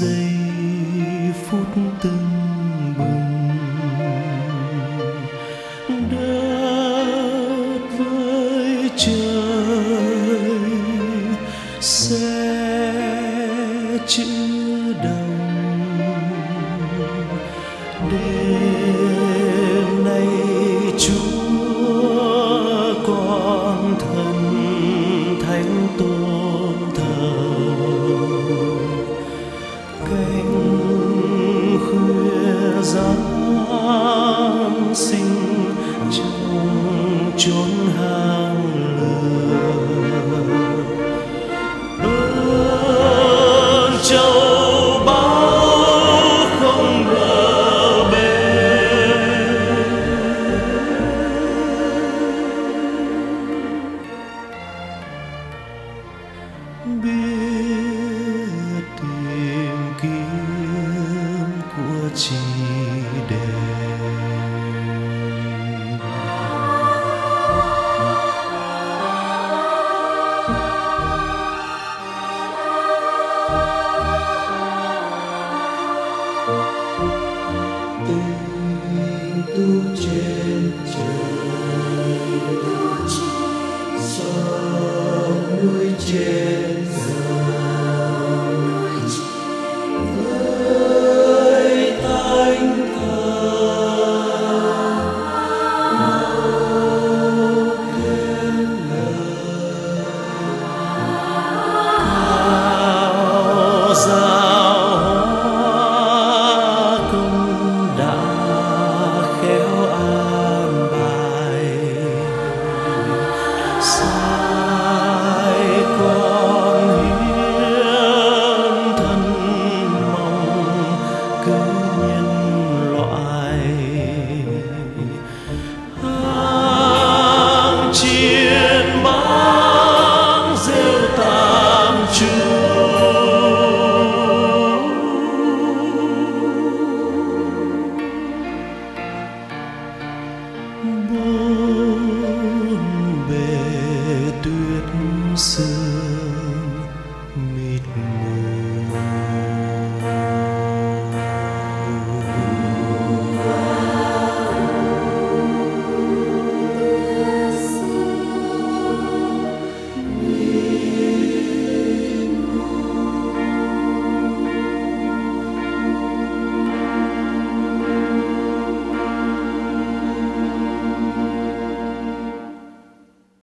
giây phút từng bừng. Đất với trời sẽ chữ đồng. Đêm nay chúa con thần biết tìm kiếm của chị đề